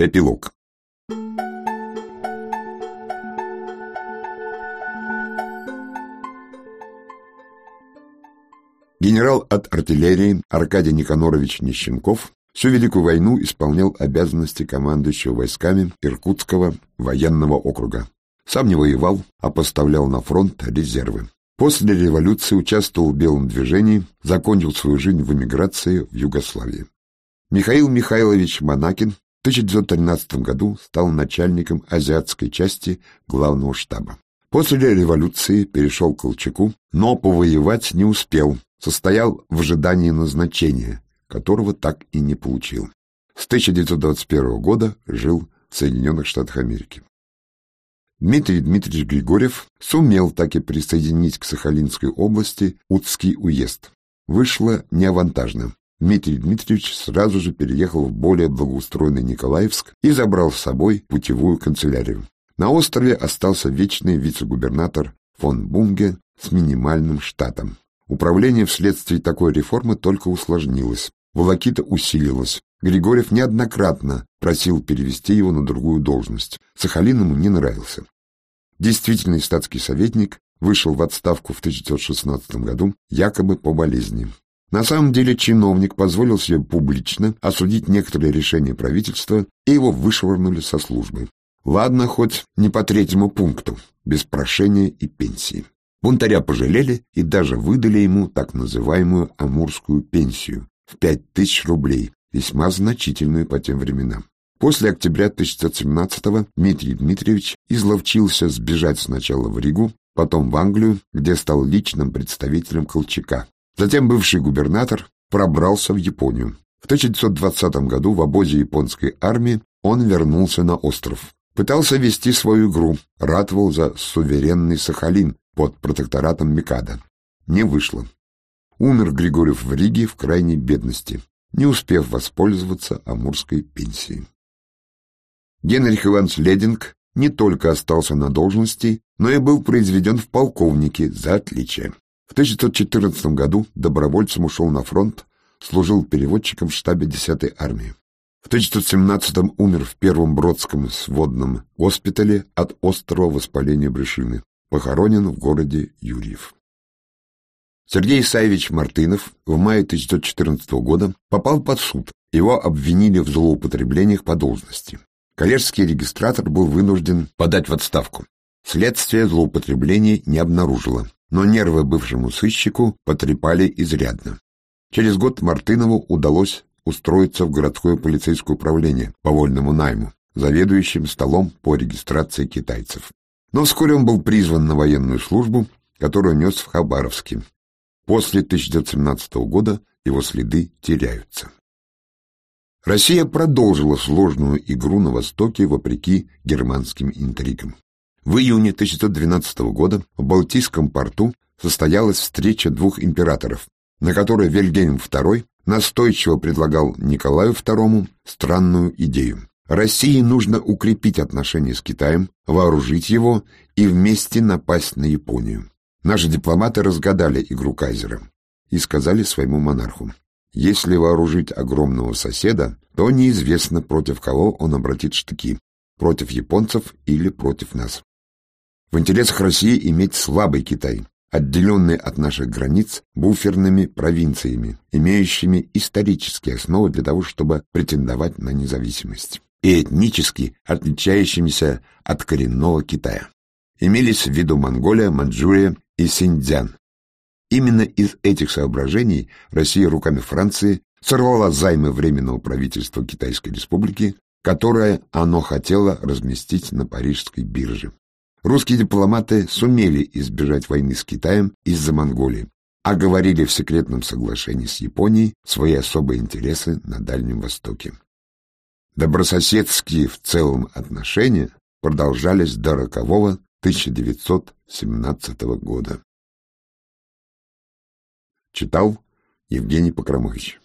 Эпилог. Генерал от артиллерии Аркадий Никанорович Нищенков всю Великую войну исполнял обязанности командующего войсками Иркутского военного округа. Сам не воевал, а поставлял на фронт резервы. После революции участвовал в белом движении, закончил свою жизнь в эмиграции в Югославии. Михаил Михайлович Монакин 1913 году стал начальником азиатской части главного штаба. После революции перешел к Колчаку, но повоевать не успел, состоял в ожидании назначения, которого так и не получил. С 1921 года жил в Соединенных Штатах Америки. Дмитрий Дмитриевич Григорьев сумел так и присоединить к Сахалинской области Утский уезд. Вышло неавантажно. Дмитрий Дмитриевич сразу же переехал в более благоустроенный Николаевск и забрал с собой путевую канцелярию. На острове остался вечный вице-губернатор фон Бунге с минимальным штатом. Управление вследствие такой реформы только усложнилось, волокита усилилась. Григорьев неоднократно просил перевести его на другую должность. Сахалин ему не нравился. Действительный статский советник вышел в отставку в 1916 году якобы по болезни. На самом деле чиновник позволил себе публично осудить некоторые решения правительства, и его вышвырнули со службы. Ладно, хоть не по третьему пункту, без прошения и пенсии. Бунтаря пожалели и даже выдали ему так называемую амурскую пенсию в пять тысяч рублей, весьма значительную по тем временам. После октября 1917-го Дмитрий Дмитриевич изловчился сбежать сначала в Ригу, потом в Англию, где стал личным представителем Колчака. Затем бывший губернатор пробрался в Японию. В 1920 году в обозе японской армии он вернулся на остров. Пытался вести свою игру, ратовал за суверенный Сахалин, под протекторатом Микада. Не вышло. Умер Григорьев в Риге в крайней бедности, не успев воспользоваться амурской пенсией. Генрих Иванович Лединг не только остался на должности, но и был произведен в полковнике за отличие. В 1914 году добровольцем ушел на фронт, служил переводчиком в штабе 10-й армии. В 1917 умер в Первом Бродском сводном госпитале от острого воспаления брюшины похоронен в городе Юрьев. Сергей Исаевич Мартынов в мае 1914 года попал под суд. Его обвинили в злоупотреблениях по должности. Коллежский регистратор был вынужден подать в отставку. Следствие злоупотреблений не обнаружило, но нервы бывшему сыщику потрепали изрядно. Через год Мартынову удалось устроиться в городское полицейское управление по вольному найму, заведующим столом по регистрации китайцев. Но вскоре он был призван на военную службу, которую нес в Хабаровске. После 1917 года его следы теряются. Россия продолжила сложную игру на Востоке вопреки германским интригам. В июне 1912 года в Балтийском порту состоялась встреча двух императоров, на которой Вильгельм II настойчиво предлагал Николаю II странную идею России нужно укрепить отношения с Китаем, вооружить его и вместе напасть на Японию. Наши дипломаты разгадали игру кайзера и сказали своему монарху, если вооружить огромного соседа, то неизвестно, против кого он обратит штыки, против японцев или против нас. В интересах России иметь слабый Китай, отделенный от наших границ буферными провинциями, имеющими исторические основы для того, чтобы претендовать на независимость и этнически отличающимися от коренного Китая. Имелись в виду Монголия, Манчжурия и Синьцзян. Именно из этих соображений Россия руками Франции сорвала займы Временного правительства Китайской Республики, которое оно хотело разместить на парижской бирже. Русские дипломаты сумели избежать войны с Китаем из-за Монголии, а говорили в секретном соглашении с Японией свои особые интересы на Дальнем Востоке. Добрососедские в целом отношения продолжались до рокового 1917 года. Читал Евгений Покромович